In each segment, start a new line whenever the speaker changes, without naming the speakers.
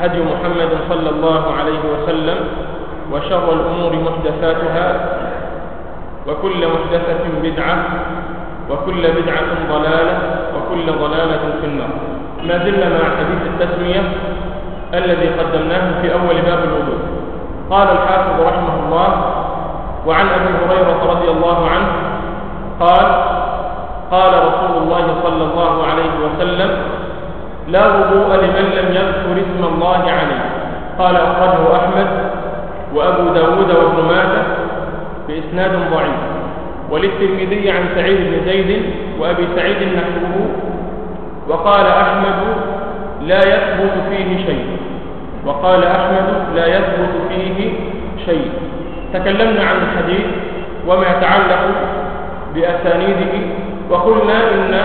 هدي محمد صلى الله عليه وسلم وشر الأمور محدثاتها وكل محدثة بدعة وكل بدعة ضلالة وكل ضلالة في النار. ما زلنا مع حديث التسمية الذي قدمناه في أول باب الوضوء. قال الحافظ رحمه الله وعن أبي هريرة رضي الله عنه قال قال رسول الله صلى الله عليه وسلم لا وضوء لمن لم يذكر اسم الله عليه. قال أخرجه أحمد وأبو داود وابن ماجه بإسناد ضعيف. وللترمذي عن سعيد بن زيد وأبي سعيد نحوه. وقال أحمد لا يثبت فيه شيء. وقال أحمد لا يثبت فيه شيء. تكلمنا عن الحديث وما يتعلق بأسانيده. وقلنا إن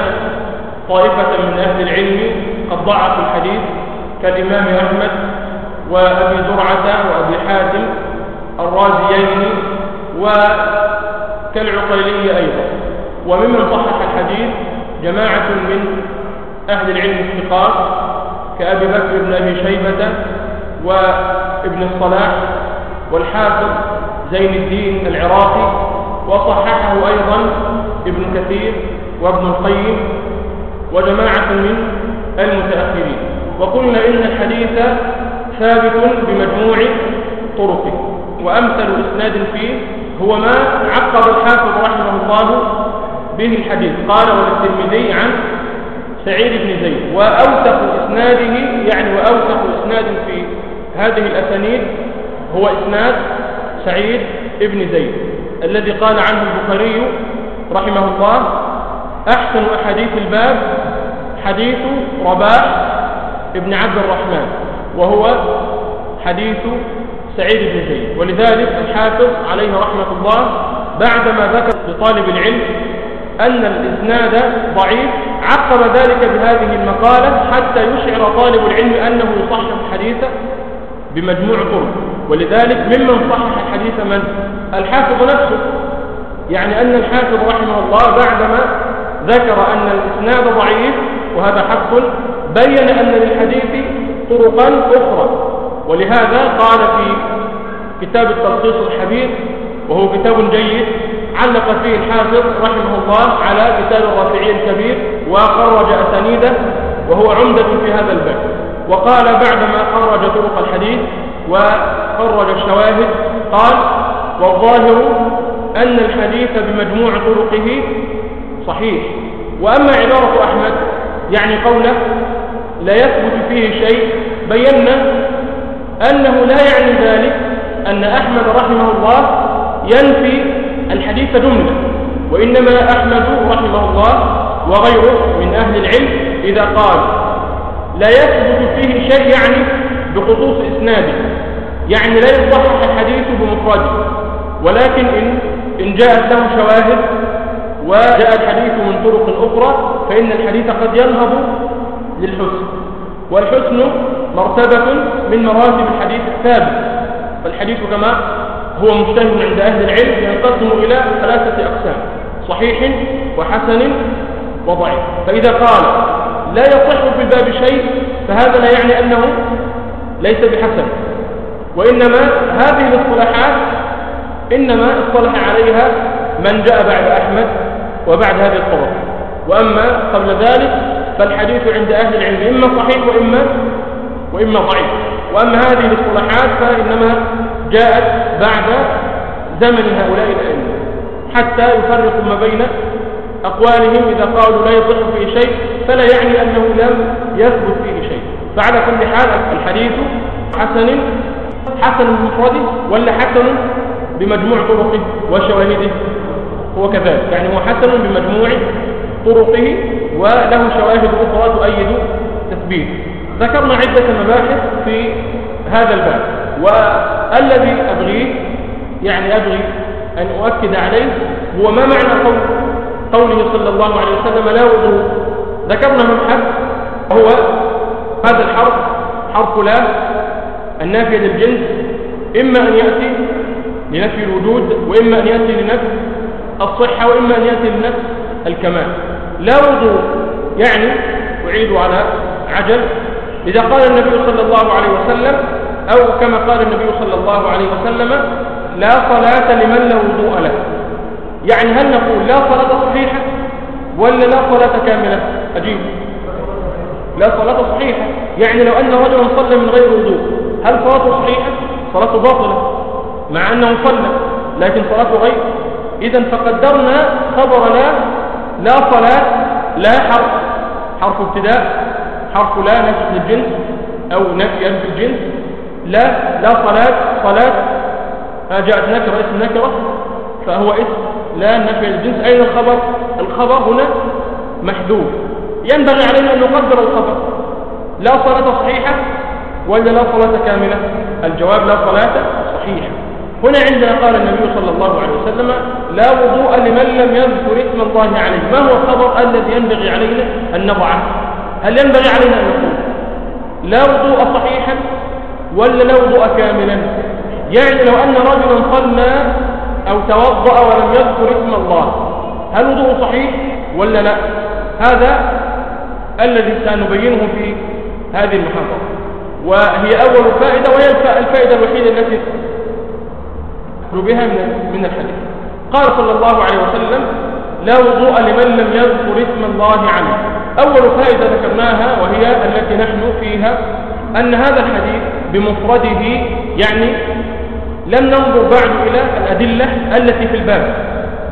طائفة من أهل العلم قد ضعفوا الحديث كالإمام أحمد وأبي زرعة وأبي حاتم الرازيين وكالعقيلي أيضا. وممن صحح الحديث جماعة من أهل العلم الثقات كأبي بكر بن أبي شيبة وابن الصلاح والحافظ زين الدين العراقي وصححه أيضا ابن كثير وابن القيم وجماعة من المتأخرين. وقلنا إن الحديث ثابت بمجموع طرقه. وأمثل إسناد فيه هو ما عقب الحافظ رحمه الله به الحديث. قال وللترمذي عن سعيد بن زيد. وأوثق إسناده يعني وأوثق إسناد في هذه الأسانيد هو إسناد سعيد بن زيد الذي قال عنه البخاري رحمه الله أحسن أحاديث الباب حديث رباح ابن عبد الرحمن وهو حديث سعيد بن زيد. ولذلك الحافظ عليه رحمة الله بعدما ذكر لطالب العلم أن الإسناد ضعيف عقب ذلك بهذه المقالة حتى يشعر طالب العلم أنه يصحح الحديث بمجموع طرق. ولذلك ممن صحح الحديث من؟ الحافظ نفسه. يعني أن الحافظ رحمه الله بعدما ذكر أن الإسناد ضعيف وهذا حق بين أن للحديث طرقا أخرى. ولهذا قال في كتاب التلخيص الحبيب وهو كتاب جيد علق فيه الحافظ رحمه الله على كتاب الرافعي الكبير وخرج أسانيده وهو عمدة في هذا الباب. وقال بعدما خرج طرق الحديث وخرج الشواهد قال والظاهر أن الحديث بمجموع طرقه صحيح. وأما عبارة أحمد يعني قوله لا يثبت فيه شيء بينا أنه لا يعني ذلك أن أحمد رحمه الله ينفي الحديث جملة وإنما أحمد رحمه الله وغيره من أهل العلم إذا قال لا يثبت فيه شيء يعني بخصوص إسناده يعني لا يصحح الحديث بمفرده ولكن إن, إن جاءت له شواهد وجاء الحديث من طرق أخرى فإن الحديث قد ينهض للحسن والحسن مرتبة من مراتب الحديث الثابت. فالحديث كما هو مجتهد عند أهل العلم ينقسم إلى ثلاثة أقسام صحيح وحسن وضعيف. فإذا قال لا يصح في الباب شيء فهذا لا يعني أنه ليس بحسن. وإنما هذه الاصطلاحات إنما اصطلح عليها من جاء بعد أحمد وبعد هذه الطرق وأما قبل ذلك فالحديث عند أهل العلم إما صحيح وإما وإما ضعيف. وأما هذه الاصطلاحات فإنما جاءت بعد زمن هؤلاء الأئمة حتى يفرقوا ما بين أقوالهم إذا قالوا لا يصح فيه شيء فلا يعني أنه لم يثبت فيه شيء. فعلى كل حال الحديث حسن حسن بمفرده ولا حسن بمجموع طرقه وشواهده؟ هو كذلك. يعني هو حسن بمجموع طرقه وله شواهد أخرى تؤيد تثبيته ذكرنا عدة مباحث في هذا الباب. والذي أبغيه يعني أبغي أن أؤكد عليه هو ما معنى قول قوله صلى الله عليه وسلم لا وضوء. ذكرنا من حرف وهو هذا الحرف حرف لا النافية للجنس إما أن يأتي لنفي الوجود وإما أن يأتي لنفي الصحة وإما أن يأتي لنفي الكمال. لا وضوء يعني أعيد على عجل. إذا قال النبي صلى الله عليه وسلم أو كما قال النبي صلى الله عليه وسلم لا صلاة لمن لا وضوء له. يعني هل نقول لا صلاة صحيحة ولا لا صلاة كاملة؟ أجيب. لا صلاة صحيحة. يعني لو أن رجلا صلى من غير وضوء هل صلاته صحيحة؟ صلاته باطلة مع أنه صلى لكن صلاته غير. إذا فقدرنا خبر لا لا صلاة لا حرف حرف ابتداء حرف لا نفس الجنس أو نفي ألف الجنس لا لا صلاة صلاة جاءت نكرة اسم نكرة فهو اسم لا نفي الجنس أين الخبر؟ الخبر هنا محذوف. ينبغي علينا أن نقدر الخبر. لا صلاة صحيحة ولا لا صلاة كاملة. الجواب لا صلاة صحيحة. هنا عندنا قال النبي صلى الله عليه وسلم لا وضوء لمن لم يذكر اسم الله عليه. ما هو الخبر الذي ينبغي علينا أن نضعه؟ هل ينبغي علينا أن نقول لا وضوء صحيحا ولا لا وضوء كاملا؟ يعني لو أن رجلا صلى أو توضأ ولم يذكر اسم الله هل وضوء صحيح ولا لا؟ هذا الذي سنبينه في هذه المحاضرة. وهي أول فائدة وهي الفائدة الوحيدة التي بها من الحديث. قال صلى الله عليه وسلم لا وضوء لمن لم يذكر اسم الله عليه. أول فائدة ذكرناها وهي التي نحن فيها أن هذا الحديث بمفرده يعني لم ننظر بعد إلى الأدلة التي في الباب.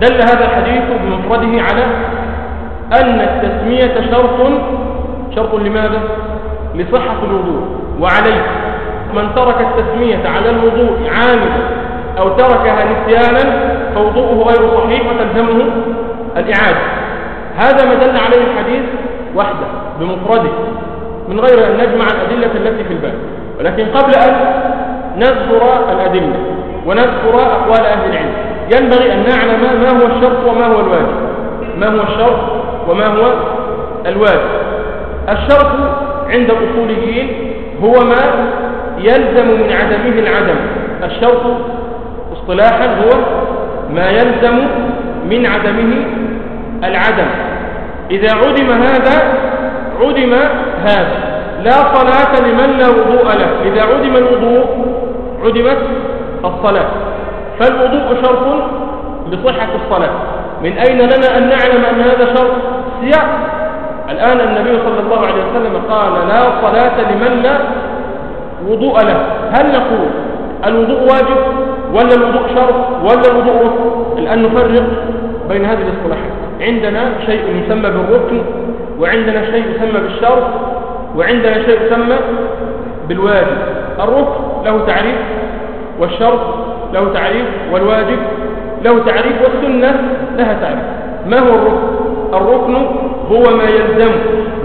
دل هذا الحديث بمفرده على أن التسمية شرط شرط لماذا؟ لصحة الوضوء. وعليه. من ترك التسمية على الوضوء عاملا أو تركها نسيانا فوضوءه غير صحيح وتلزمه الإعادة. هذا ما دل عليه الحديث وحده بمفرده من غير أن نجمع الأدلة التي في الباب. ولكن قبل أن نذكر الأدلة ونذكر أقوال أهل العلم ينبغي أن نعلم ما هو الشرط وما هو الواجب. ما هو الشرط وما هو الواجب؟ الشرط عند الأصوليين هو ما يلزم من عدمه العدم. الشرط اصطلاحا هو ما يلزم من عدمه العدم. إذا عدم هذا عدم هذا. لا صلاة لمن لا وضوء له. إذا عدم الوضوء عدمت الصلاة. فالوضوء شرط لصحة الصلاة. من أين لنا أن نعلم أن هذا شرط؟ سياق. الآن النبي صلى الله عليه وسلم قال لا صلاة لمن لا وضوء له. هل نقول الوضوء واجب؟ ولا الوضوء شرط ولا الوضوء ركن. الآن نفرق بين هذه الاصطلاحات. عندنا شيء يسمى بالركن وعندنا شيء يسمى بالشرط وعندنا شيء يسمى بالواجب. الركن له تعريف والشرط له تعريف والواجب له تعريف والسنة لها تعريف. ما هو الركن؟ الركن هو ما يلزم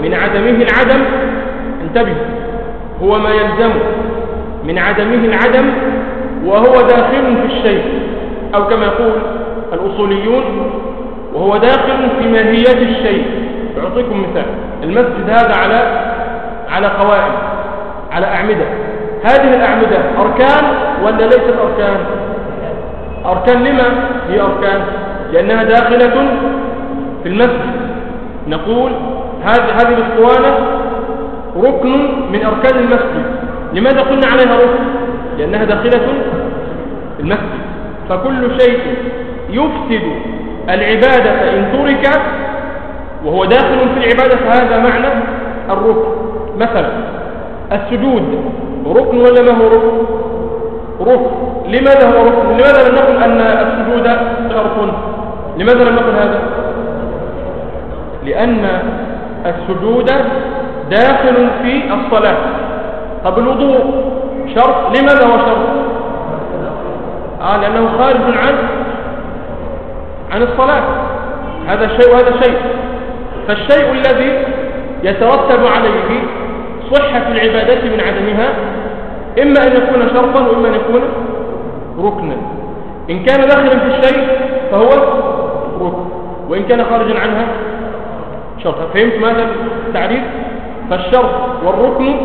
من عدمه العدم. انتبه. هو ما يلزم من عدمه العدم وهو داخل في الشيء أو كما يقول الأصوليون وهو داخل في ماهية الشيء. أعطيكم مثال المسجد هذا على على قوائم على أعمدة. هذه الأعمدة أركان ولا ليست أركان؟ أركان لما؟ هي أركان لأنها داخلة في المسجد. نقول هذه هذه الاسطوانة ركن من أركان المسجد. لماذا قلنا عليها ركن؟ لأنها داخلة المسجد. فكل شيء يفسد العبادة إن ترك وهو داخل في العبادة فهذا معنى الركن. مثلا السجود ركن ولا ما هو ركن؟ ركن. لماذا هو ركن؟ لماذا لم نقل أن السجود شرط؟ لماذا لم نقل هذا؟ لأن السجود داخل في الصلاة. طب الوضوء شرط؟ لماذا هو شرط؟ آه لأنه خارج عن عن الصلاة. هذا شيء وهذا شيء فالشيء الذي يترتب عليه صحة العبادة من عدمها إما أن يكون شرطا وإما أن يكون ركنا. إن كان داخلا في الشيء فهو ركن. وإن كان خارجا عنها شرط فهمت ماذا التعريف؟ فالشرط والركن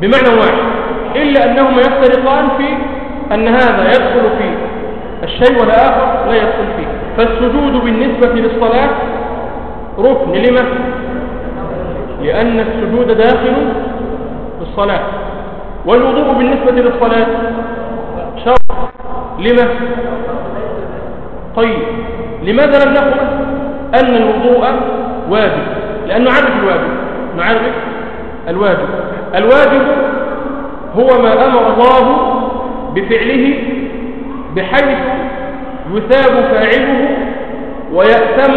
بمعنى واحد. إلا أنهما يفترقان في أن هذا يدخل في الشيء والآخر لا يدخل فيه. فالسجود بالنسبة للصلاة ركن. لما؟ لأن السجود داخل في الصلاة والوضوء بالنسبة للصلاة شرط. لما؟ طيب. لماذا لم نقل أن الوضوء واجب؟ لأنه عرف الواجب. نعرف الواجب. الواجب هو ما أمر الله بفعله بحيث يثاب فاعله ويأثم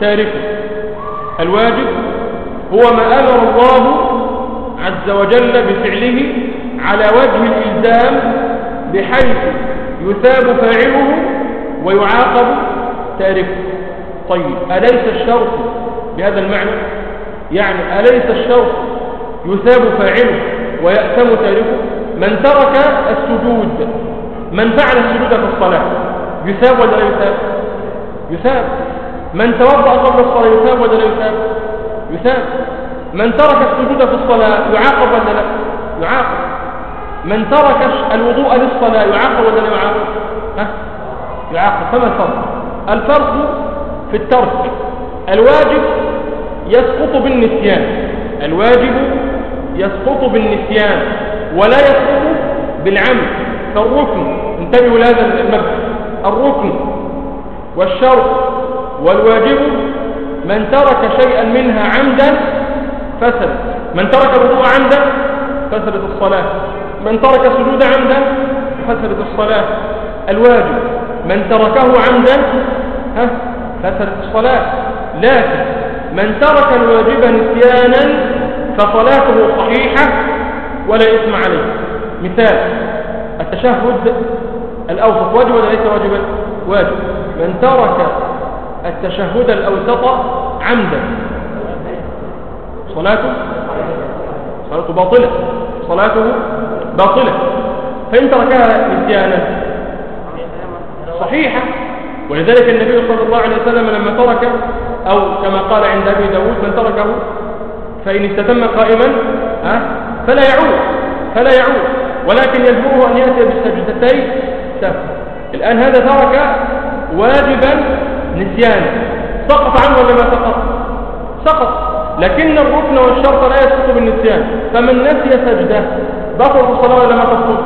تاركه. الواجب هو ما أمر الله عز وجل بفعله على وجه الإلزام بحيث يثاب فاعله ويعاقب تاركه. طيب أليس الشرط بهذا المعنى؟ يعني أليس الشرط يثاب فاعله ويأثم تاركه؟ من ترك السجود من فعل السجود في الصلاة يثاب ولا لا يثاب؟ يثاب. من توضأ قبل الصلاة يثاب ولا لا يثاب؟ يثاب. من ترك السجود في الصلاة يعاقب ولا لا؟ يعاقب. من ترك الوضوء للصلاة يعاقب ولا لا يعاقب؟ ها؟ يعاقب. فما الفرق؟ الفرق في الترك. الواجب يسقط بالنسيان. الواجب يسقط بالنسيان. ولا يسقط بالعمد كالركن. انتبهوا لهذا المبدأ. الركن والشرط والواجب من ترك شيئا منها عمدا فسد. من ترك الوضوء عمدا فسدت الصلاة. من ترك السجود عمدا فسدت الصلاة. الواجب من تركه عمدا ها فسدت الصلاة. لكن من ترك الواجب نسيانا فصلاته صحيحة ولا إثم عليه. مثال التشهد الأوسط. واجب ولا ليس واجبا واجب من ترك التشهد الأوسط عمدا. صلاته صلاته باطلة. صلاته باطلة. فإن تركها نسيانا صحيحة. ولذلك النبي صلى الله عليه وسلم لما ترك أو كما قال عند أبي داود من تركه فإن استتم قائما فلا يعود فلا يعود. ولكن يجبره أن يأتي بالسجدتين. سهل الآن هذا ترك واجبا نسيانا. سقط عنه ولا ما سقط؟ سقط. لكن الركن والشرط لا يسقط بالنسيان. فمن نسي سجدة بطلت الصلاة ولا ما تبطل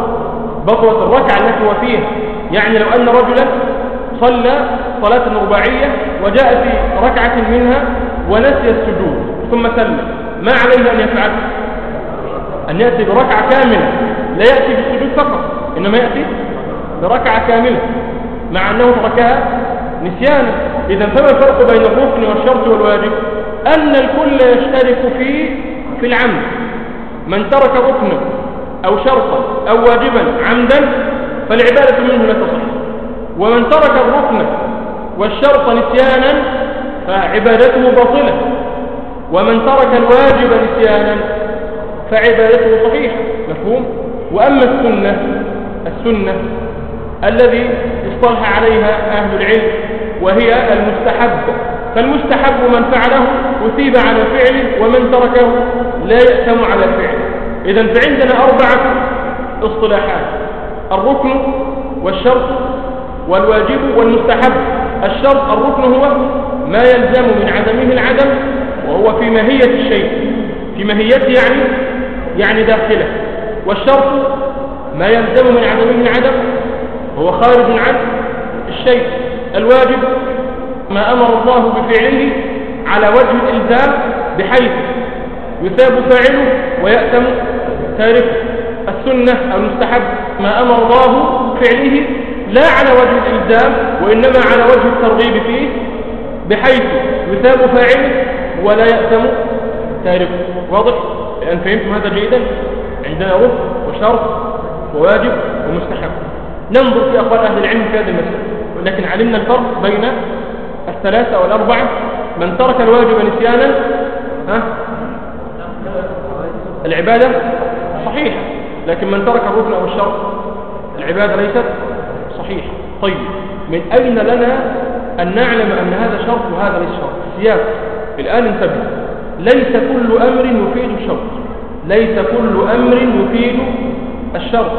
بطلت الركعة التي هو فيها. يعني لو أن رجلا صلى صلاة رباعية وجاء في ركعة منها ونسي السجود ثم سلم ما عليه أن يفعل؟ أن يأتي بركعة كاملة لا يأتي بالسجود فقط إنما يأتي بركعة كاملة مع أنه تركها نسيانا. إذا فما الفرق بين الركن والشرط والواجب؟ أن الكل يشترك في في العمد. من ترك ركنا أو شرطا أو واجبا عمدا فالعبادة منه لا تصح. ومن ترك الركن والشرط نسيانا فعبادته باطلة. ومن ترك الواجب نسيانا فعبادته صحيحة مفهوم؟ وأما السنة السنة الذي اصطلح عليها أهل العلم وهي المستحب. فالمستحب من فعله أثيب على فعله ومن تركه لا يأتم على فعله. إذا فعندنا أربعة اصطلاحات الركن والشرط والواجب والمستحب. الشرط الركن هو ما يلزم من عدمه العدم وهو في ماهية الشيء. في ماهيته يعني يعني داخله والشرط ما يلزم من عدمه العدم هو خارج عن الشيء الواجب ما أمر الله بفعله على وجه الإلزام بحيث يثاب فاعله ويأتم تاركه السنة أو المستحب. ما أمر الله فعله لا على وجه الإلزام وإنما على وجه الترغيب فيه بحيث يثاب فاعله ولا يأتم تاركه. واضح؟ لأن فهمتم هذا جيدا عندنا ركن وشرط وواجب ومستحب. ننظر في أقوال أهل العلم في هذه المسألة ولكن علمنا الفرق بين الثلاثة والأربعة من ترك الواجب نسيانا ها؟ العبادة صحيحة لكن من ترك الركن أو الشرط العبادة ليست صحيحة. طيب من أين لنا أن نعلم أن هذا شرط وهذا ليس شرط؟ سياق الآن انتبه. ليس كل أمر يفيد الشرط. ليس كل أمر يفيد الشرط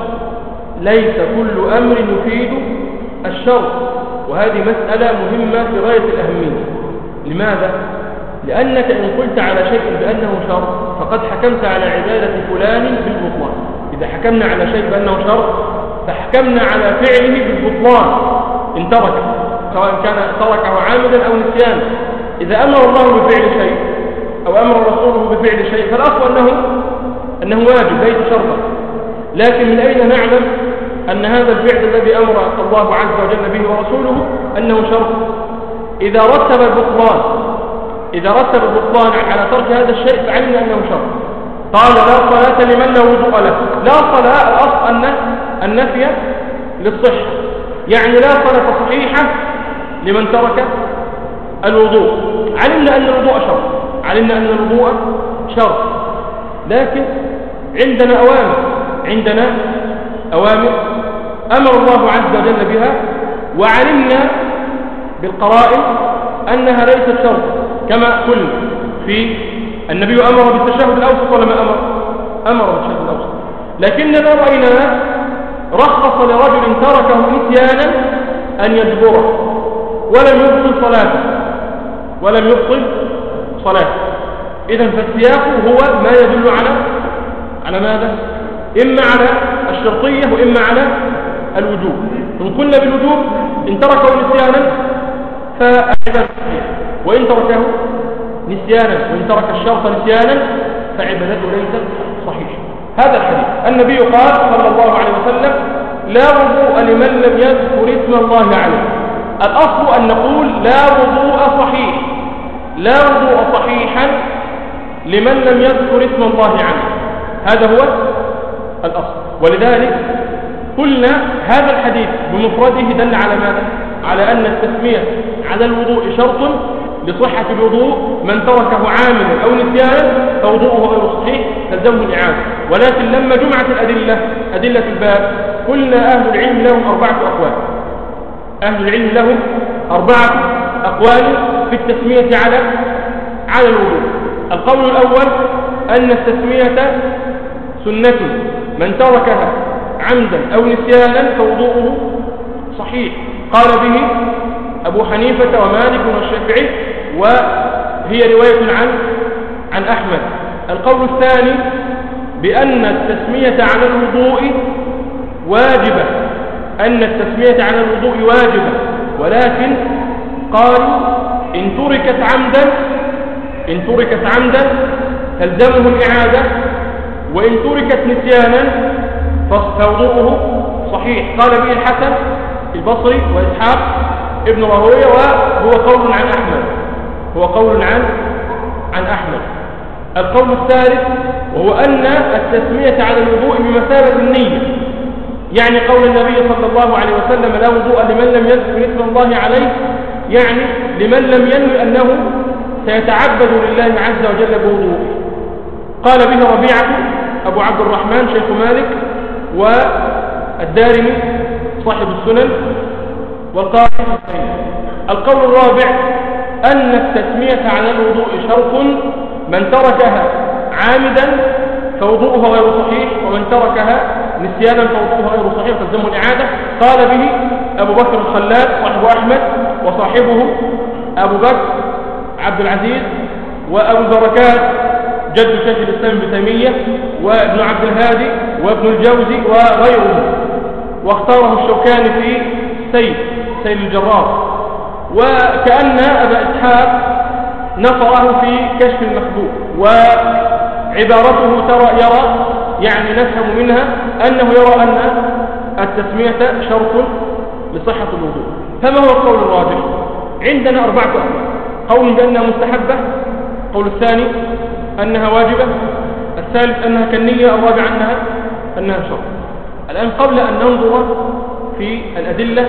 ليس كل أمر يفيد الشرط وهذه مسألة مهمة في غاية الأهمية. لماذا؟ لأنك إن قلت على شيء بأنه شرط فقد حكمت على عبادة فلان بالبطلان. إذا حكمنا على شيء بأنه شرط فحكمنا على فعله بالبطلان. إن تركه سواء كان تركه عامدا أو نسيانا. إذا أمر الله بفعل شيء أو أمر رسوله بفعل شيء فالأصل أنه أنه واجب ليس شرطا. لكن من أين نعلم أن هذا الفعل الذي أمر الله عز وجل به ورسوله أنه شرط؟ إذا رتب البطلان إذا رتب البطلان على ترك هذا الشيء فعلمنا أنه شرط. قال لا صلاة لمن لا وضوء له. لا صلاة الأصل أن النفي للصحة. يعني لا صلاة صحيحة لمن ترك الوضوء. علمنا أن الوضوء شرط. علمنا أن الوضوء شرط. لكن عندنا أوامر. عندنا أوامر. أمر الله عز وجل بها. وعلمنا بالقرائن أنها ليست شرط كما قلنا في النبي أمر بالتشهد الأوسط ولا ما أمر؟ أمر بالتشهد الأوسط. لكننا رأينا رخص لرجل تركه نسيانا أن يجبره ولم يبطل صلاته ولم يبطل صلاته. إذا فالسياق هو ما يدل على على ماذا؟ إما على الشرطية وإما على الوجوب. إن قلنا بالوجوب إن تركه نسيانا فعبادته وإن تركه نسيانا وإن ترك الشرط نسيانا فعبادته ليست صحيحة. هذا الحديث. النبي قال صلى الله عليه وسلم لا وضوء لمن لم يذكر اسم الله عليه. الأصل أن نقول لا وضوء صحيح. لا وضوء صحيحا لمن لم يذكر اسم الله عليه. هذا هو الأصل. ولذلك قلنا هذا الحديث بمفرده دل على ماذا؟ على أن التسمية على الوضوء شرط لصحة الوضوء. من تركه عاملا أو نسيانا فوضوءه غير صحيح تلزمه الإعادة. ولكن لما جمعت الأدلة أدلة الباب قلنا أهل العلم لهم أربعة أقوال. أهل العلم لهم أربعة أقوال في التسمية على على الوضوء. القول الأول أن التسمية سنة من تركها عمدا أو نسيانا فوضوءه صحيح. قال به أبو حنيفة ومالك والشافعي وهي رواية عن عن أحمد. القول الثاني بأن التسمية على الوضوء واجبة. أن التسمية على الوضوء واجبة. ولكن قالوا إن تركت عمدا إن تركت عمدا تلزمه الإعادة وإن تركت نسيانا فوضوءه صحيح. قال به الحسن البصري وإسحاق ابن راهوية وهو قول عن أحمد. هو قول عن عن أحمد. القول الثالث وهو أن التسمية على الوضوء بمثابة النية. يعني قول النبي صلى الله عليه وسلم لا وضوء لمن لم يذكر اسم الله عليه. يعني لمن لم ينوي أنه سيتعبد لله عز وجل بوضوء قال به ربيعة أبو عبد الرحمن شيخ مالك والدارمي صاحب السنن والقائم القول الرابع أن التسمية على الوضوء شرط من تركها عامدا فوضوءها غير صحيح ومن تركها نسيانا فوضوءها غير صحيح تلزمه الإعادة. قال به أبو بكر الخلال صاحب أحمد وصاحبه أبو بكر عبد العزيز وأبو البركات جد شيخ الإسلام ابن تيمية وابن عبد الهادي وابن الجوزي وغيرهم. واختاره الشوكاني في سيد سيد الجرار. وكأن أبا إسحاق نصره في كشف المخبوء وعبارته ترى يرى يعني نفهم منها أنه يرى أن التسمية شرط لصحة الوضوء. فما هو القول الراجح؟ عندنا أربعة أقوال. قول بأنها مستحبة قول الثاني أنها واجبة الثالث أنها كالنية الرابع أنها أنها شرط. الآن قبل أن ننظر في الأدلة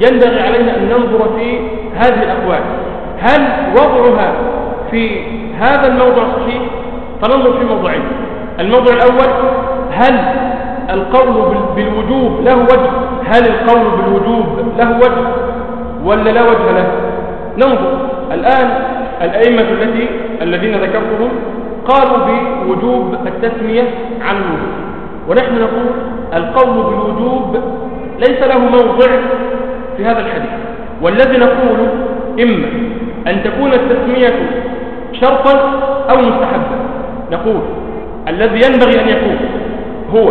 ينبغي علينا أن ننظر في هذه الأقوال. هل وضعها في هذا الموضع صحيح؟ فننظر في موضوعين الموضوع الأول هل القول بالوجوب له وجه؟ هل القول بالوجوب له وجه ولا لا وجه له؟ ننظر. الآن الأئمة التي الذين ذكرتهم قالوا بوجوب التسمية عن الوجوب. ونحن نقول القول بالوجوب ليس له موضع في هذا الحديث. والذي نقول إما أن تكون التسمية شرطا أو مستحبا. نقول الذي ينبغي أن يكون هو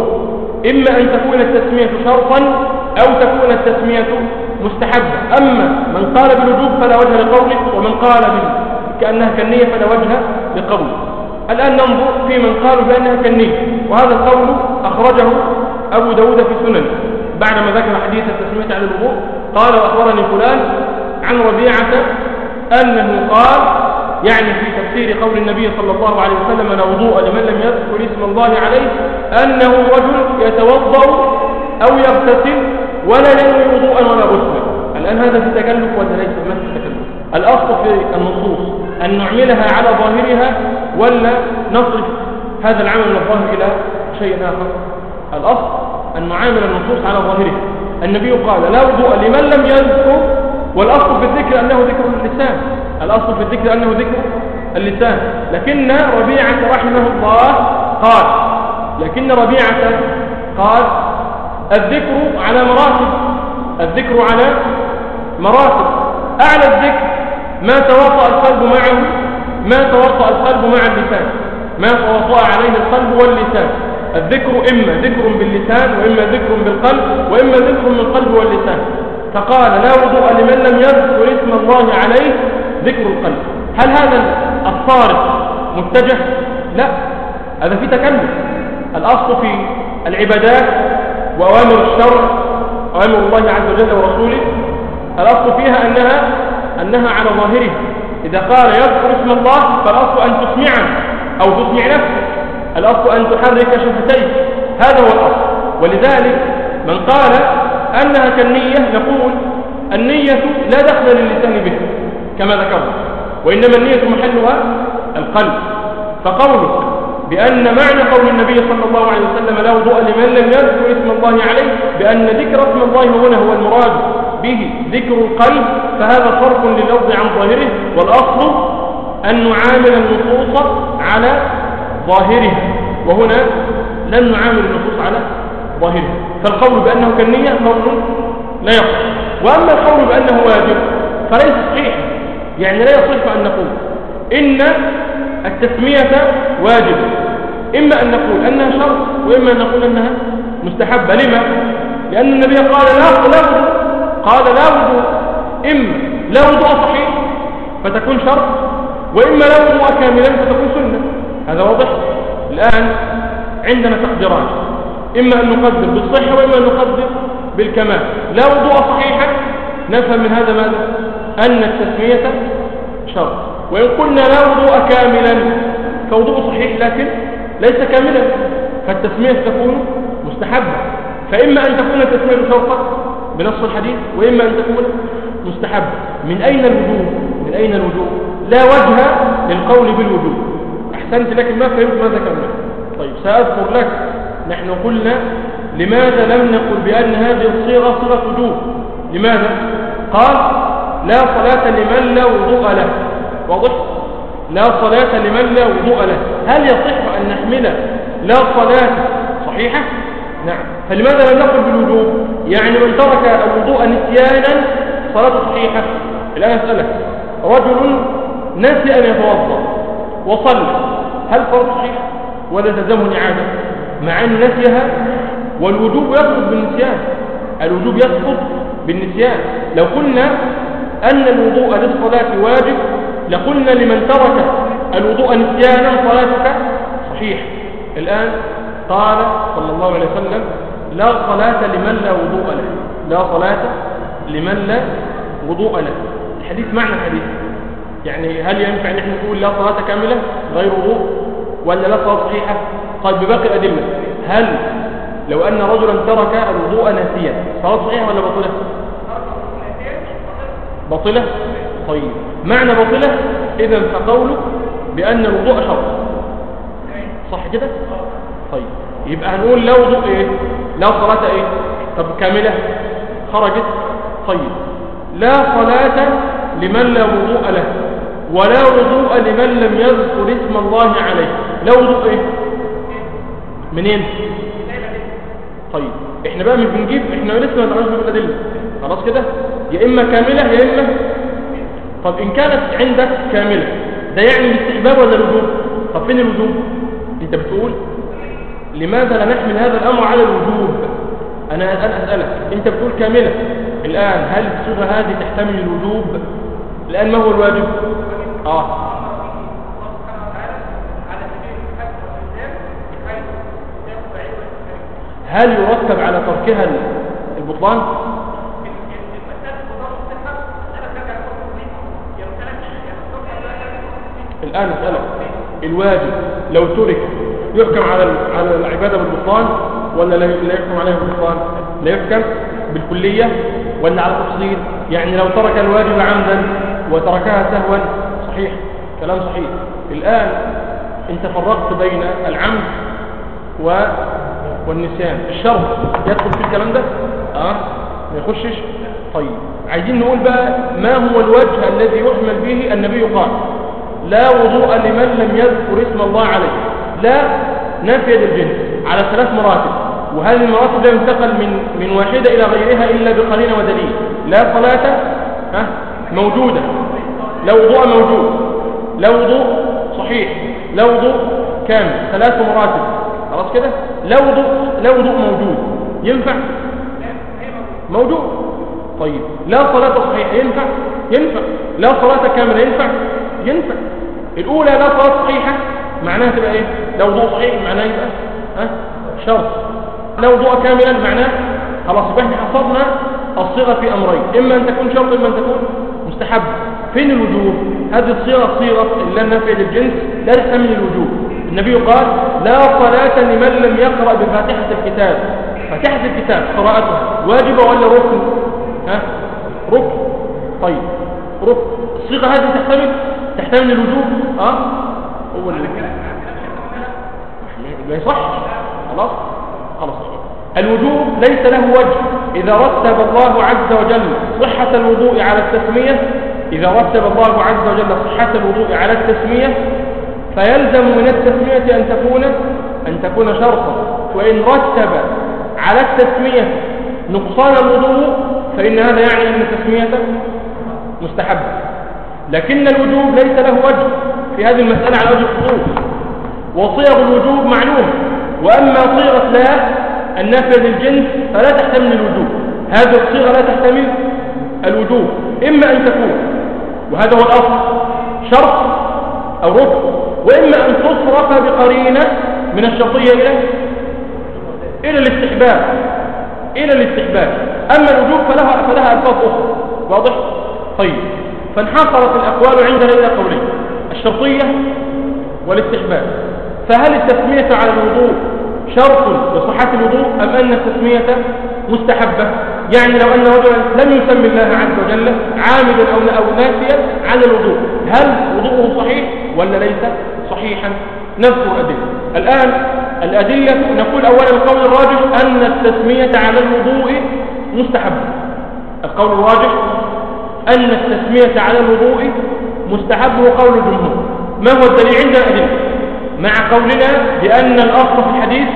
إما أن تكون التسمية شرطا أو تكون التسمية مستحبة. أما من قال بالوجوب فلا وجه لقوله ومن قال كأنها كالنية فلا وجه لقوله. الآن ننظر في من قالوا بأنها كالنية وهذا القول أخرجه أبو داود في سنن بعدما ذكر حديث التسمية على الوضوء قال وأخبرني فلان عن ربيعة أنه قال يعني في تفسير قول النبي صلى الله عليه وسلم لا وضوء لمن لم يذكر اسم الله عليه أنه رجل يتوضأ أو يغتسل ولا ينوي وضوءا ولا غسلا. الآن هذا في تكلف ولا ليس في تكلف الأصل في النصوص أن نعملها على ظاهرها ولا نصرف هذا العمل من الظاهر إلى شيء آخر. الأصل أن نعامل النصوص على ظاهرها. النبي قال لا وضوء لمن لم يذكر. والأصل في الذكر أنه ذكر اللسان. الأصل في الذكر أنه ذكر اللسان. لكن ربيعة رحمه الله قال لكن ربيعة قال الذكر على مراتب. الذكر على مراتب. أعلى الذكر ما تواطأ القلب معه ما تواطأ القلب مع اللسان ما تواطأ عليه القلب واللسان. الذكر إما ذكر باللسان وإما ذكر بالقلب وإما ذكر من القلب واللسان. فقال لا وضوء لمن لم يذكر اسم الله عليه ذكر القلب. هل هذا الصارف متجه؟ لا هذا في تكلف. الأصل في العبادات وأوامر الشرع أوامر الله عز وجل ورسوله. الأصل فيها أنها أنها على ظاهرها إذا قال يذكر اسم الله فالأصل أن تسمعه أو تسمع نفسك. الأصل أن تحرك شفتيك هذا هو الأصل. ولذلك من قال أنها كالنية نقول النية لا دخل للسان بها كما ذكرنا. وإنما النية محلها القلب. فقولك بأن معنى قول النبي صلى الله عليه وسلم لا وضوء لمن لم يذكر اسم الله عليه بأن ذكر اسم الله هنا هو المراد به ذكر القلب فهذا فرق لللفظ عن ظاهره والأصل أن نعامل النصوص على ظاهرها وهنا لن نعامل النصوص على ظاهرها. فالقول بأنه كالنية قول لا يصح. وأما القول بأنه واجب فليس صحيحا يعني لا يصح أن نقول إن التسمية واجبة إما أن نقول أنها شرط وإما أن نقول أنها مستحبة. لما؟ لأن النبي قال لا وضوء قال لا وضوء إما لا وضوء صحيح فتكون شرط وإما لا وضوء كاملا فتكون سنة. هذا واضح؟ الآن عندنا تقديرات. إما أن نقدر بالصحة وإما أن نقدر بالكمال. لا وضوء صحيحا نفهم من هذا ماذا؟ أن التسمية شرط. وإن قلنا لا وضوء كاملا فوضوء صحيح لكن ليس كاملا فالتسمية تكون مستحبة. فإما أن تكون التسمية شرطا بنص الحديث وإما أن تكون مستحبة. من أين الوجوب من أين الوجوب لا وجه للقول بالوجوب أحسنت لكن ما فهمت ماذا كمل طيب سأذكر لك نحن قلنا لماذا لم نقل بأن هذه الصيغة صيغة وجوب لماذا؟ قال لا صلاة لمن لا وضوء له. واضح؟ لا صلاة لمن لا وضوء له. هل يصح أن نحمل لا صلاة صحيحة؟ نعم. فلماذا لم نقل بالوجوب يعني من ترك الوضوء نسيانا صلاة صحيحة الآن أسألك رجل نسي أن يتوضأ وصلى هل فرض صحيح ولا تلزمه إعادة مع أن نسيها والوجوب يسقط بالنسيان. الوجوب يسقط بالنسيان. لو قلنا أن الوضوء للصلاة واجب لقلنا لمن ترك الوضوء نسيانا صلاتك صحيح الآن قال صلى الله عليه وسلم لا صلاة لمن لا وضوء له. لا صلاة لمن لا وضوء له. الحديث معنى الحديث. يعني هل ينفع ان إحنا نقول لا صلاة كاملة غير وضوء ولا لا صلاة صحيحة؟ طيب بباقي الأدلة هل لو أن رجلا ترك الوضوء ناسيا صلاة صحيحة ولا باطلة؟ باطلة. طيب معنى باطلة؟ إذا فقولك بأن الوضوء شرط. صح كده؟ طيب يبقى هنقول لا وضوء إيه؟ لا صلاة إيه؟ طب كاملة؟ خرجت؟ طيب. لا صلاة لمن لا وضوء له ولا وضوء لمن لم يذكر اسم الله عليه. لا وضوء إيه؟ منين؟ طيب. إحنا بقى مش بنجيب إحنا لسه ما نعرفش بالادله خلاص كده؟ يا إما كاملة يا إما طب إن كانت عندك كاملة ده يعني الاستحباب ولا الوجوب طب فين الوجوب أنت بتقول لماذا لا نحمل هذا الأمر على الوجوب؟ أنا الآن أسألك أنت بتقول كاملة. الآن هل الصيغه هذه تحتمل الوجوب؟ الآن ما هو الواجب؟ آه. هل يرتب على تركها البطلان؟ الآن أسألك الواجب لو ترك يحكم على على العبادة بالبطلان ولا لا يحكم عليها بالبطلان؟ لا يحكم بالكلية ولا على التفصيل يعني لو ترك الواجب عمدا وتركها سهوا صحيح كلام صحيح. الآن انت فرقت بين العمد و والنسيان. الشرط يدخل في الكلام ده؟ آه ما يخشش؟ طيب عايزين نقول بقى ما هو الوجه الذي يحمل به النبي قال لا وضوء لمن لم يذكر اسم الله عليه. لا نافية الجنس على ثلاث مراتب وهذه المراتب لا ينتقل من من واحدة إلى غيرها إلا بقرينة ودليل. لا صلاة موجودة. لا وضوء موجود. لا وضوء صحيح. لا وضوء كامل. ثلاث مراتب. خلاص كده؟ لا وضوء لا وضوء موجود. ينفع؟ موجود. طيب. لا صلاة صحيحة. ينفع؟ ينفع. لا صلاة كاملة. ينفع؟ ينفع. الأولى لا صلاة صحيحة معناها تبقى إيه؟ لا وضوء صحيح معناها يبقى ها؟ شرط. لا وضوء كاملا معناه خلاص يبقى إحنا حصرنا الصيغة في أمرين. إما أن تكون شرط إما أن تكون مستحب. فين الوجوب؟ هذه الصيغة صيغة إلا نافية للجنس لا تحتمل الوجوب. النبي قال لا صلاة لمن لم يقرأ بفاتحة الكتاب. فاتحة الكتاب قراءتها واجبة ولا ركن؟ ها؟ ركن. طيب. ركن. الصيغة هذه تحتمل تحتمل الوجوب آه؟ هو اللي ما يصح. خلاص؟ خلاص الوجوب ليس له وجه. إذا رتب الله عز وجل صحة الوضوء على التسمية إذا رتب الله عز وجل صحة الوضوء على التسمية فيلزم من التسمية أن تكون أن تكون شرطا. وإن رتب على التسمية نقصان الوضوء فإن هذا يعني أن التسمية مستحبة. لكن الوجوب ليس له وجه في هذه المسألة على وجه الخصوص وصيغ الوجوب معلومة وأما صيغة لا النافية للجنس فلا تحتمل الوجوب. هذه الصيغة لا تحتمل الوجوب إما أن تكون وهذا هو الأصل شرط أو ركن وإما أن تصرف بقرينة من الشرطية إلى إلى الاستحباب إلى الاستحباب. أما الوجوب فلها, فلها ألفاظ أخرى. واضح؟ طيب. فانحصرت الأقوال عندنا إلى قولين الشرطية والاستحباب. فهل التسمية على الوضوء شرط لصحة الوضوء أم أن التسمية مستحبة؟ يعني لو أن رجلا لم يسمي الله عز وجل عامدا أو أو ناسيا على الوضوء هل وضوءه صحيح ولا ليس صحيحا؟ نذكر أدلة. الآن الأدلة نقول أولا القول الراجح أن التسمية على الوضوء مستحبة. القول الراجح أن التسمية على الوضوء مستحب هو قول الجمهور. ما هو الدليل؟ عندنا أدلة. مع قولنا بأن الأصل في الحديث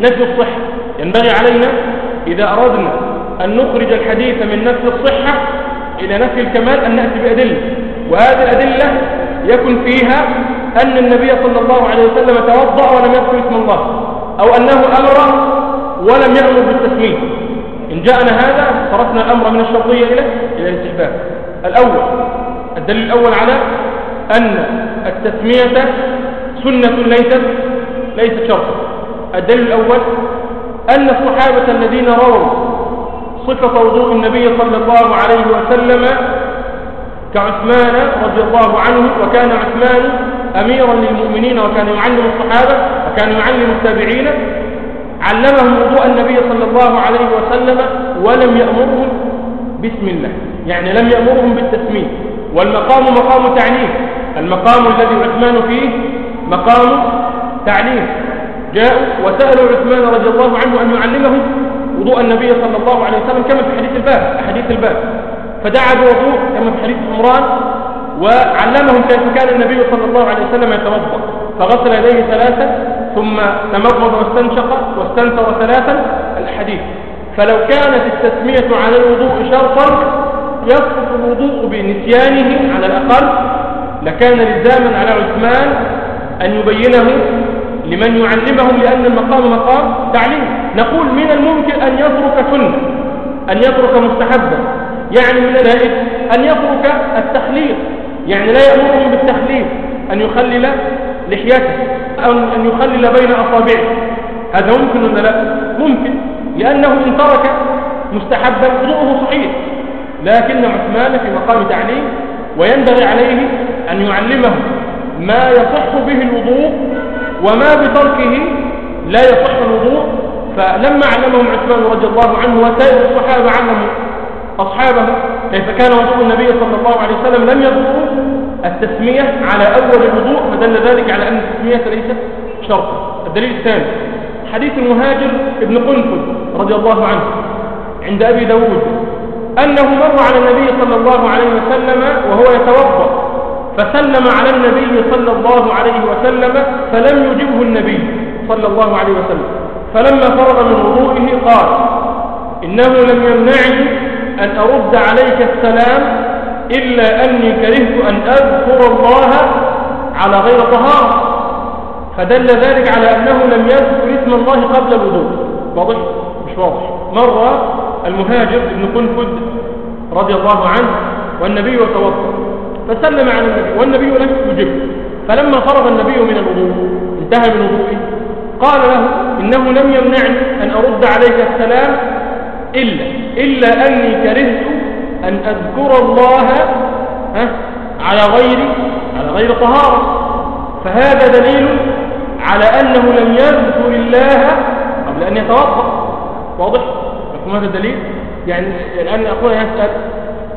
نفي الصحة. ينبغي علينا إذا أردنا أن نخرج الحديث من نفي الصحة إلى نفي الكمال أن نأتي بأدلة. وهذه الأدلة يكن فيها أن النبي صلى الله عليه وسلم توضأ ولم يذكر اسم الله أو أنه أمر ولم يأمر بالتسمية إن جاءنا هذا صرفنا الأمر من الشرطية إلى إلى الاستحباب. الأول الدليل الأول على أن التسمية سنة ليست ليست شرطا الدليل الأول أن الصحابة الذين رووا صفة وضوء النبي صلى الله عليه وسلم كعثمان رضي الله عنه وكان عثمان أميرا للمؤمنين وكان يعلم الصحابة وكان يعلم التابعين. علمهم وضوء النبي صلى الله عليه وسلم ولم يأمرهم بسم الله. يعني لم يأمرهم بالتسمية. والمقام مقام تعليم المقام الذي عثمان فيه مقام تعليم. جاءوا وسألوا عثمان رضي الله عنه أن يعلمهم وضوء النبي صلى الله عليه وسلم كما في حديث الباب أحاديث الباب. فدعا بوضوء كما في حديث عمران وعلمهم كيف كان النبي صلى الله عليه وسلم يتوضأ. فغسل يديه ثلاثا ثم تمضمض واستنشق واستنثر ثلاثا الحديث. فلو كانت التسمية على الوضوء شرطا يسقط الوضوء بنسيانه على الأقل. لكان لزاما على عثمان أن يبينه لمن يعلمهم لأن المقام مقام تعليم. نقول من الممكن أن يترك سنة أن يترك مستحبا يعني من ذلك أن يترك التخليل يعني لا يأمرهم بالتخليل أن يخلل لحيته أو أن يخلل بين أصابعه. هذا ممكن ولا لا؟ ممكن. لأنه إن ترك مستحبا وضوءه صحيح. لكن عثمان في مقام تعليم وينبغي عليه أن يعلمه. ما يصح به الوضوء وما بتركه لا يصح الوضوء. فلما علمهم عثمان رضي الله عنه وسائر الصحابة علموا أصحابه كيف كان وضوء النبي صلى الله عليه وسلم لم يذكروا التسمية على أول الوضوء فدل ذلك على أن التسمية ليست شرطا. الدليل الثاني حديث المهاجر ابن قنفذ رضي الله عنه عند أبي داود أنه مر على النبي صلى الله عليه وسلم وهو يتوضأ. فسلم على النبي صلى الله عليه وسلم فلم يجبه النبي صلى الله عليه وسلم. فلما فرغ من وضوئه قال إنه لم يمنعني أن أرد عليك السلام إلا أني كرهت أن أذكر الله على غير طهارة. فدل ذلك على أنه لم يذكر اسم الله قبل الوضوء. واضح؟ مش واضح. مر المهاجر ابن قنفذ رضي الله عنه والنبي يتوضأ. فسلم على النبي والنبي لم يجب فلما فرغ النبي من الوضوء انتهى من وضوءه قال له إنه لم يمنعني أن أرد عليك السلام إلا إلا أني كرهت أن أذكر الله على غير على غير طهارة فهذا دليل على أنه لم يذكر الله قبل أن يتوضأ واضح؟ لكم هذا الدليل؟ يعني الآن أخونا يسأل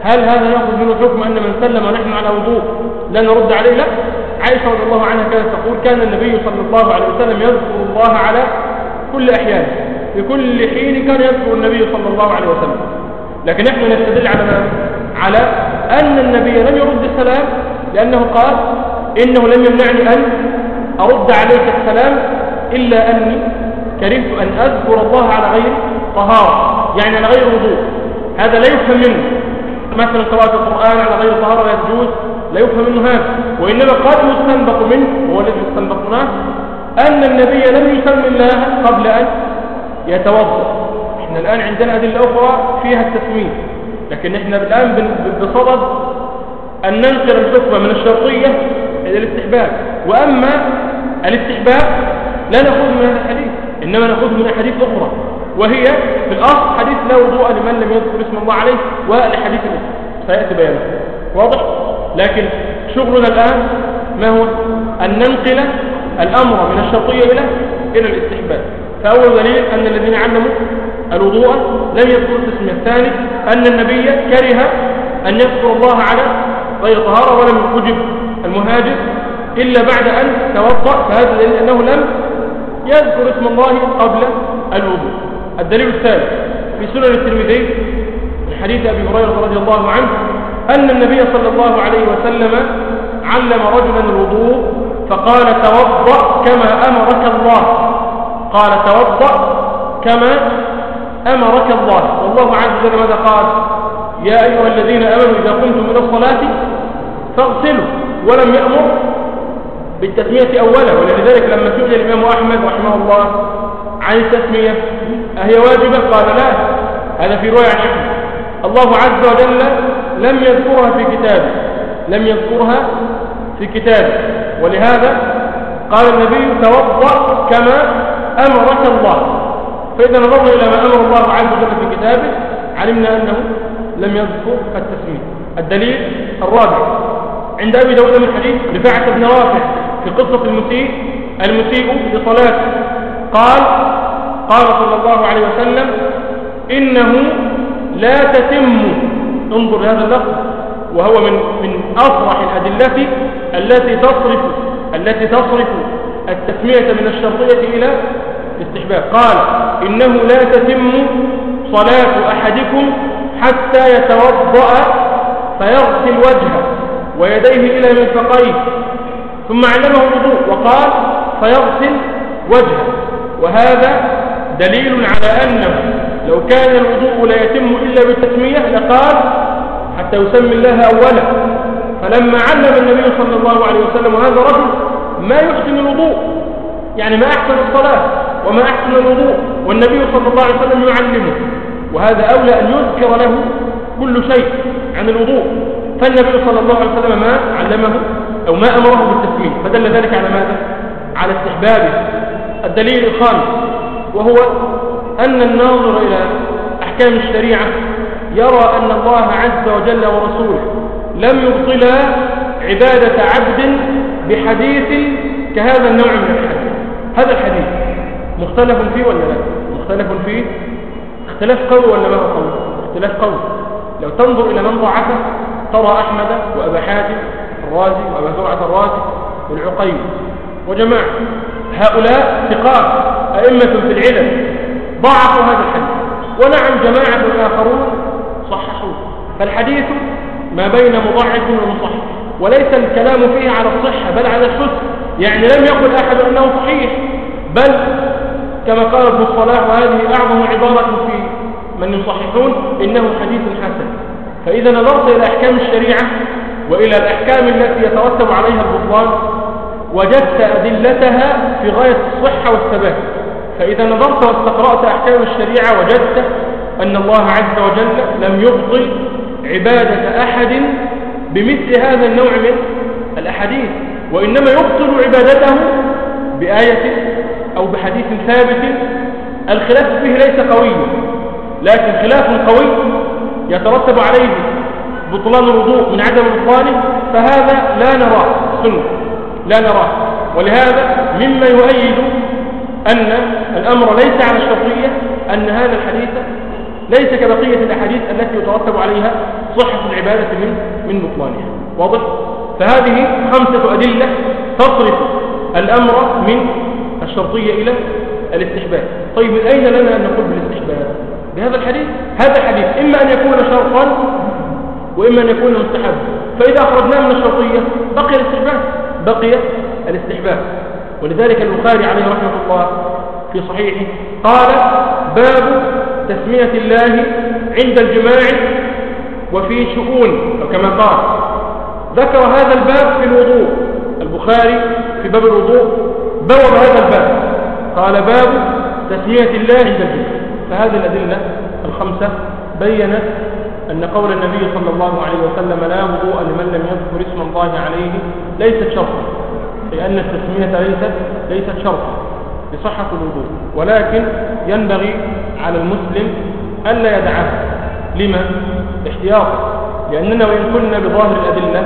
هل هذا يأخذ منه حكم أن من سلم ونحن على وضوء لا نرد عليه؟ لا. عائشة رضي الله عنها كانت تقول كان النبي صلى الله عليه وسلم يذكر الله على كل أحيانه في كل حين كان يذكر النبي صلى الله عليه وسلم. لكن نحن نستدل على ما؟ على أن النبي لم يرد السلام لأنه قال إنه لم يمنعني أن أرد عليك السلام إلا أني كرهت أن أذكر الله على غير طهارة. يعني على غير وضوء. هذا لا يفهم منه. مثلا قراءة القرآن على غير طهارة يجوز لا يفهم منه هذا. وإنما قد يستنبط منه هو الذي استنبطناه أن النبي لم يسمي الله قبل أن يتوضأ. إحنا الآن عندنا أدلة أخرى فيها التسمية لكن إحنا الآن بصدد أن ننقل الحكم من الشرطية إلى الاستحباب. وأما الاستحباب لا نأخذ من هذا الحديث إنما نأخذ من أحاديث أخرى. وهي في الأصل حديث لا وضوء لمن لم يذكر اسم الله عليه والحديث الأخرى سيأتي بيانه. واضح؟ لكن شغلنا الآن ما هو؟ أن ننقل الأمر من الشرطية إلى إلى الاستحباب. فأول دليل أن الذين علموا الوضوء لم يذكروا التسمية الثاني أن النبي كره أن يذكر الله على غير طهارة ولم يجب المهاجر إلا بعد أن توضأ. فهذا دليل أنه لم يذكر اسم الله قبل الوضوء. الدليل الثالث في سنن الترمذي من حديث أبي هريرة رضي الله عنه أن النبي صلى الله عليه وسلم علم رجلا الوضوء فقال توضأ كما أمرك الله. قال توضأ كما أمرك الله. والله عز وجل ماذا قال؟ يا أيها الذين أمنوا إذا قمتم إلى الصلاة فاغسلوا ولم يأمر بالتسمية أولا. ولذلك لما سئل الإمام أحمد رحمه الله عن التسمية. أهي واجبة؟ قال لا. هذا في رواية عن أحمد الله عز وجل لم يذكرها في كتابه. لم يذكرها في كتابه. ولهذا قال النبي توضأ كما أمرك الله. فإذا نظرنا إلى ما أمر الله عز وجل في كتابه علمنا أنه لم يذكر التسمية. الدليل الرابع. عند أبي داود من حديث رفاعة بن رافع في قصة المسيء المسيء لصلاته قال قال صلى الله عليه وسلم إنه لا تتم. انظر هذا اللفظ وهو من من أصرح الأدلة التي تصرف التي تصرف التسمية من الشرطية إلى الاستحباب. قال إنه لا تتم صلاة أحدكم حتى يتوضأ فيغسل وجهه ويديه إلى مرفقيه ثم علمه الوضوء وقال فيغسل وجهه. وهذا دليل على أنه لو كان الوضوء لا يتم إلا بالتسمية لقال حتى يسمي الله أولا. فلما علم النبي صلى الله عليه وسلم هذا رجل ما يحسن الوضوء. يعني ما أحسن الصلاة وما أحسن الوضوء. والنبي صلى الله عليه وسلم يعلمه. وهذا أولى أن يذكر له كل شيء عن الوضوء. فالنبي صلى الله عليه وسلم ما علمه أو ما أمره بالتسمية. فدل ذلك على ماذا؟ على استحبابه. الدليل الخامس. وهو أن الناظر إلى أحكام الشريعة يرى أن الله عز وجل ورسوله لم يبطلا عبادة عبد بحديث كهذا النوع من الحديث. هذا الحديث مختلف فيه ولا لا؟ مختلف فيه؟ اختلاف قوي ولا ما هو قوي؟ اختلاف قوي. لو تنظر إلى من ضعفه ترى أحمد وأبا حاتم الرازي وأبا زرعة الرازي والعقيم وجماعة هؤلاء ثقات. أئمة في العلم ضعفوا هذا الحديث. ونعم جماعة آخرون صححوه. فالحديث ما بين مضعف ومصحح وليس الكلام فيه على الصحة بل على الحسن. يعني لم يقل أحد أنه صحيح بل كما قال ابن الصلاح وهذه أعظم عبارة في من يصححون إنه حديث حسن. فإذا نظرت إلى أحكام الشريعة وإلى الأحكام التي يترتب عليها البطلان وجدت أدلتها في غاية الصحة والثبات. فإذا نظرت واستقرأت أحكام الشريعة وجدت أن الله عز وجل لم يبطل عبادة أحد بمثل هذا النوع من الأحاديث وإنما يبطل عبادته بآية أو بحديث ثابت. الخلاف فيه ليس قويا لكن خلاف قوي يترتب عليه بطلان الوضوء من عدم بطلانه فهذا لا نراه سنة لا نراه. ولهذا مما يؤيد أن الأمر ليس على الشرطية أن هذا الحديث ليس كبقية الأحاديث التي يترتب عليها صحة العبادة من من بطلانها. واضح؟ فهذه خمسة أدلة تصرف الأمر من الشرطية إلى الاستحباب. طيب من أين لنا أن نقول بالاستحباب؟ بهذا الحديث؟ هذا الحديث إما أن يكون شرطا وإما أن يكون مستحب فإذا أخرجناه من الشرطية بقي الاستحباب؟ بقي الاستحباب. ولذلك البخاري عليه رحمة الله في صحيحه قال باب تسمية الله عند الجماع وفي شؤون أو كما قال. ذكر هذا الباب في الوضوء. البخاري في باب الوضوء بوب هذا الباب. قال باب تسمية الله عند الجماع. فهذه الأدلة الخمسة بينت أن قول النبي صلى الله عليه وسلم لا وضوء لمن لم يذكر اسم الله عليه ليست شرطا. لأن التسمية ليست ليست شرطا لصحة الوضوء ولكن ينبغي على المسلم ألا يدعه لما؟ احتياطا لأننا وإن كنا بظاهر الأدلة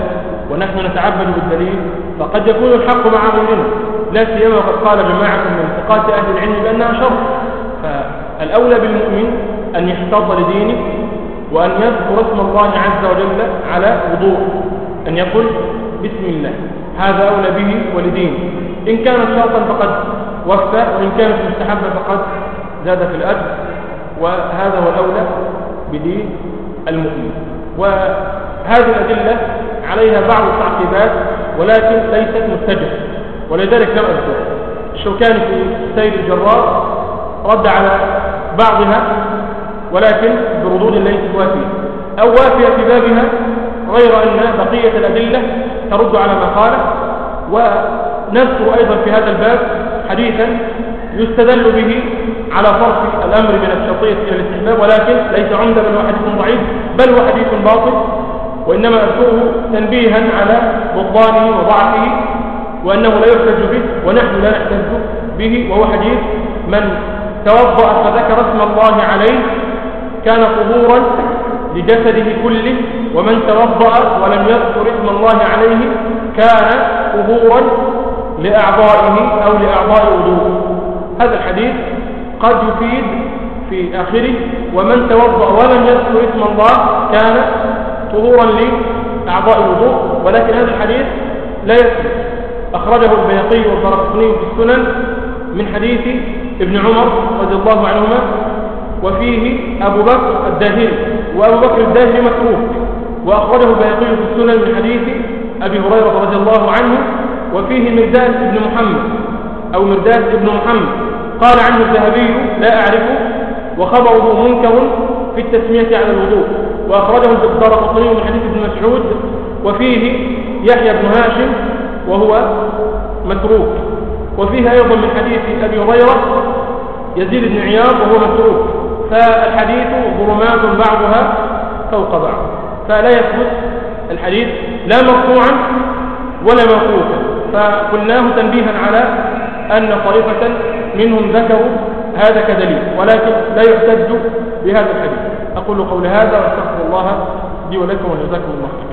ونحن نتعبد بالدليل فقد يكون الحق مع غيرنا. لا سيما وقد قال جماعة من ثقات أهل العلم بأنها شرط. فالأولى بالمؤمن أن يحتاط لدينه وأن يذكر اسم الله عز وجل على وضوء أن يقول بسم الله. هذا أولى به ولدينه إن كانت شرطا فقد وفى وإن كانت مستحبة فقد زاد في الأجر. وهذا هو الأولى بدين المؤمن. وهذه الأدلة عليها بعض التعقيبات ولكن ليست متجهة. ولذلك لم أذكر. الشوكاني في سيد الجرار رد على بعضها ولكن بردود ليست وافية. أو وافية في بابها غير أن بقية الأدلة ترد على ما قاله ونذكر أيضا في هذا الباب حديثا يستدل به على صرف الأمر من الشرطية إلى الاستحباب ولكن ليس عمدا بل هو ضعيف بل هو حديث باطل وإنما أذكره تنبيها على بطلانه وضعفه وأنه لا يحتج به ونحن لا نحتج به وهو حديث من توضأ فذكر اسم الله عليه كان طهورا لجسده كله ومن توضأ ولم يذكر اسم الله عليه كان طهورا لأعضائه أو لأعضاء وضوء هذا الحديث قد يفيد في آخره ومن توضأ ولم يذكر اسم الله كان طهورا لأعضاء الوضوء ولكن هذا الحديث لا يثبت أخرجه البيقي والبرقطني في السنن من حديث ابن عمر رضي الله عنهما وفيه أبو بكر الداهري وأبو بكر الداهري متروك وأخرجه البيقي في السنن من حديث أبي هريرة رضي الله عنه وفيه مرداس بن محمد أو مرداس بن محمد. قال عنه الذهبي لا أعرفه وخبره منكر في التسمية على الوضوء وأخرجه الدار قطني من حديث ابن مسعود وفيه يحيى بن هاشم وهو متروك. وفيه أيضا من حديث أبي هريرة يزيد بن عياض وهو متروك. فالحديث ظلمات بعضها فوق بعض. فلا يثبت الحديث لا مرفوعا ولا موقوفا فقلناه تنبيها على أن طائفة منهم ذكروا هذا كدليل ولكن لا يحتج بهذا الحديث. أقول قول هذا وأستغفر الله لي ولكم وجزاكم الله. خيرا